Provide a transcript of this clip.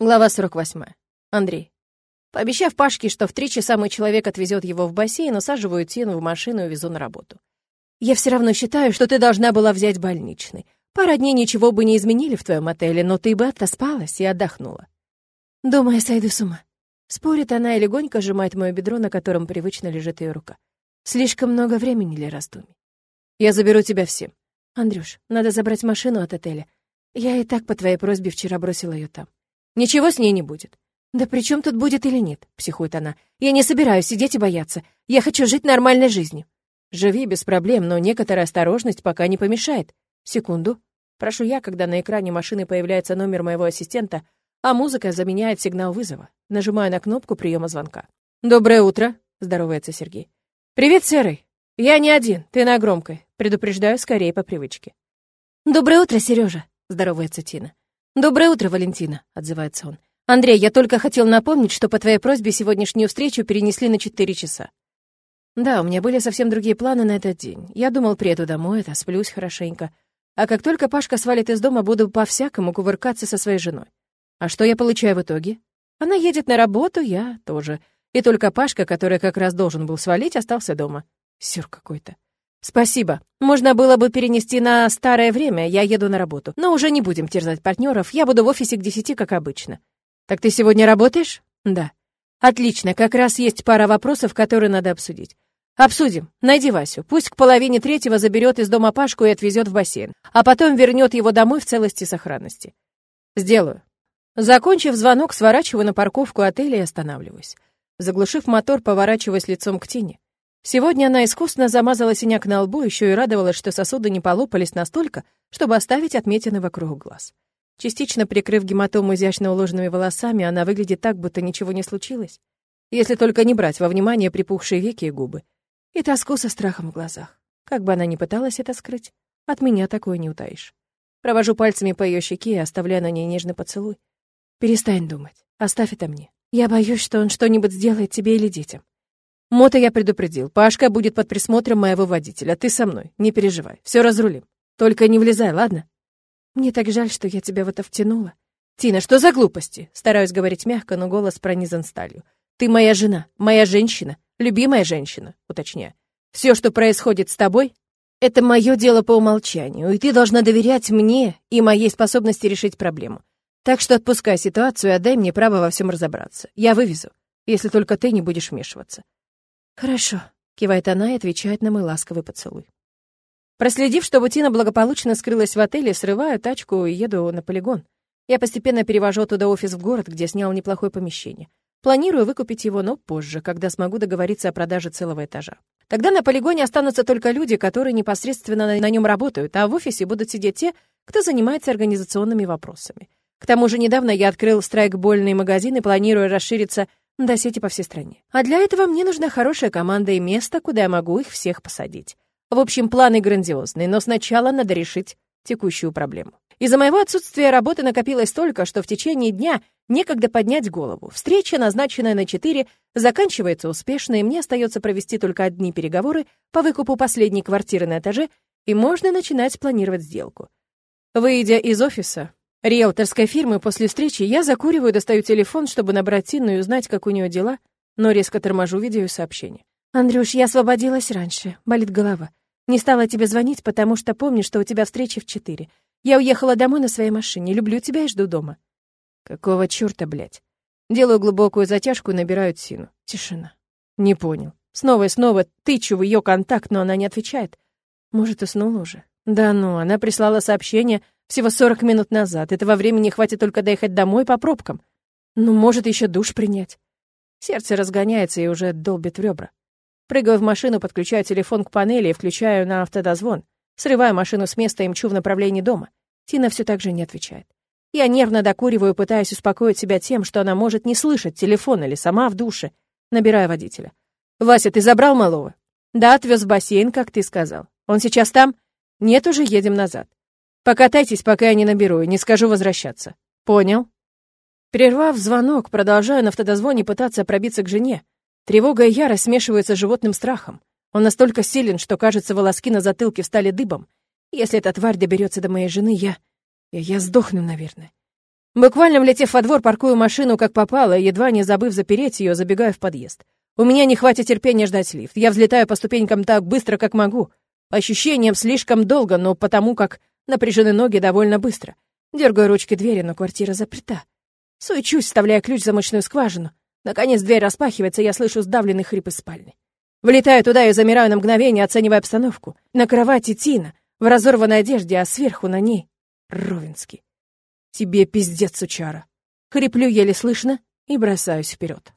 Глава 48. Андрей. Пообещав Пашке, что в три часа мой человек отвезет его в бассейн, усаживаю Тину в машину и везу на работу. Я все равно считаю, что ты должна была взять больничный. Пара дней ничего бы не изменили в твоем отеле, но ты бы отоспалась и отдохнула. Думаю, сойду с ума. Спорит она и легонько сжимает мое бедро, на котором привычно лежит ее рука. Слишком много времени для раздумий. Я заберу тебя всем. Андрюш, надо забрать машину от отеля. Я и так по твоей просьбе вчера бросила ее там. Ничего с ней не будет. Да при чем тут будет или нет, психует она. Я не собираюсь сидеть и бояться. Я хочу жить нормальной жизнью. Живи без проблем, но некоторая осторожность пока не помешает. Секунду. Прошу я, когда на экране машины появляется номер моего ассистента, а музыка заменяет сигнал вызова. Нажимаю на кнопку приема звонка. «Доброе утро», — здоровается Сергей. «Привет, Серый. Я не один, ты на громкой. Предупреждаю скорее по привычке». «Доброе утро, Сережа», — здоровается Тина. «Доброе утро, Валентина», — отзывается он. «Андрей, я только хотел напомнить, что по твоей просьбе сегодняшнюю встречу перенесли на четыре часа». Да, у меня были совсем другие планы на этот день. Я думал, приеду домой, отосплюсь хорошенько. А как только Пашка свалит из дома, буду по-всякому кувыркаться со своей женой. А что я получаю в итоге? Она едет на работу, я тоже. И только Пашка, который как раз должен был свалить, остался дома. Сюр какой-то. «Спасибо. Можно было бы перенести на старое время, я еду на работу. Но уже не будем терзать партнеров, я буду в офисе к десяти, как обычно». «Так ты сегодня работаешь?» «Да». «Отлично, как раз есть пара вопросов, которые надо обсудить». «Обсудим. Найди Васю. Пусть к половине третьего заберет из дома Пашку и отвезет в бассейн, а потом вернет его домой в целости и сохранности». «Сделаю». Закончив звонок, сворачиваю на парковку отеля и останавливаюсь. Заглушив мотор, поворачиваясь лицом к тени. Сегодня она искусно замазала синяк на лбу, еще и радовалась, что сосуды не полопались настолько, чтобы оставить отметины вокруг глаз. Частично прикрыв гематому изящно уложенными волосами, она выглядит так, будто ничего не случилось. Если только не брать во внимание припухшие веки и губы. И тоску со страхом в глазах. Как бы она ни пыталась это скрыть, от меня такое не утаишь. Провожу пальцами по ее щеке и оставляю на ней нежный поцелуй. Перестань думать. Оставь это мне. Я боюсь, что он что-нибудь сделает тебе или детям. Мота я предупредил. Пашка будет под присмотром моего водителя. Ты со мной. Не переживай. Все разрулим. Только не влезай, ладно? Мне так жаль, что я тебя в это втянула. Тина, что за глупости? Стараюсь говорить мягко, но голос пронизан сталью. Ты моя жена, моя женщина, любимая женщина, уточняю. Все, что происходит с тобой, это мое дело по умолчанию, и ты должна доверять мне и моей способности решить проблему. Так что отпускай ситуацию и отдай мне право во всем разобраться. Я вывезу, если только ты не будешь вмешиваться. «Хорошо», — кивает она и отвечает на мой ласковый поцелуй. Проследив, чтобы Тина благополучно скрылась в отеле, срываю тачку и еду на полигон. Я постепенно перевожу оттуда офис в город, где снял неплохое помещение. Планирую выкупить его, но позже, когда смогу договориться о продаже целого этажа. Тогда на полигоне останутся только люди, которые непосредственно на, на нем работают, а в офисе будут сидеть те, кто занимается организационными вопросами. К тому же недавно я открыл страйкбольный магазин и планирую расшириться до сети по всей стране. А для этого мне нужна хорошая команда и место, куда я могу их всех посадить. В общем, планы грандиозные, но сначала надо решить текущую проблему. Из-за моего отсутствия работы накопилось столько, что в течение дня некогда поднять голову. Встреча, назначенная на 4, заканчивается успешно, и мне остается провести только одни переговоры по выкупу последней квартиры на этаже, и можно начинать планировать сделку. Выйдя из офиса, риэлторской фирмы после встречи я закуриваю, достаю телефон, чтобы набрать Тину и узнать, как у нее дела, но резко торможу, видя ее сообщение. «Андрюш, я освободилась раньше. Болит голова. Не стала тебе звонить, потому что помню, что у тебя встреча в четыре. Я уехала домой на своей машине. Люблю тебя и жду дома». «Какого чёрта, блядь?» Делаю глубокую затяжку и набираю Тину. Тишина. «Не понял. Снова и снова тычу в ее контакт, но она не отвечает. Может, уснула уже?» «Да ну, она прислала сообщение всего 40 минут назад. Этого времени хватит только доехать домой по пробкам. Ну, может, еще душ принять. Сердце разгоняется и уже долбит в ребра. Прыгаю в машину, подключаю телефон к панели и включаю на автодозвон. Срываю машину с места и мчу в направлении дома. Тина все так же не отвечает. Я нервно докуриваю, пытаясь успокоить себя тем, что она может не слышать телефон или сама в душе. Набираю водителя. «Вася, ты забрал малого?» «Да, отвез в бассейн, как ты сказал. Он сейчас там?» «Нет, уже едем назад». Покатайтесь, пока я не наберу, и не скажу возвращаться. Понял? Прервав звонок, продолжаю на автодозвоне пытаться пробиться к жене. Тревога и ярость смешиваются с животным страхом. Он настолько силен, что, кажется, волоски на затылке встали дыбом. Если эта тварь доберется до моей жены, я... Я, я сдохну, наверное. Буквально влетев во двор, паркую машину как попало, едва не забыв запереть ее, забегаю в подъезд. У меня не хватит терпения ждать лифт. Я взлетаю по ступенькам так быстро, как могу. По ощущениям, слишком долго, но потому как напряжены ноги довольно быстро. Дергаю ручки двери, но квартира заперта. Суечусь, вставляя ключ в замочную скважину. Наконец дверь распахивается, я слышу сдавленный хрип из спальни. Влетаю туда и замираю на мгновение, оценивая обстановку. На кровати Тина, в разорванной одежде, а сверху на ней — Ровинский. Тебе пиздец, сучара. Хриплю еле слышно и бросаюсь вперед.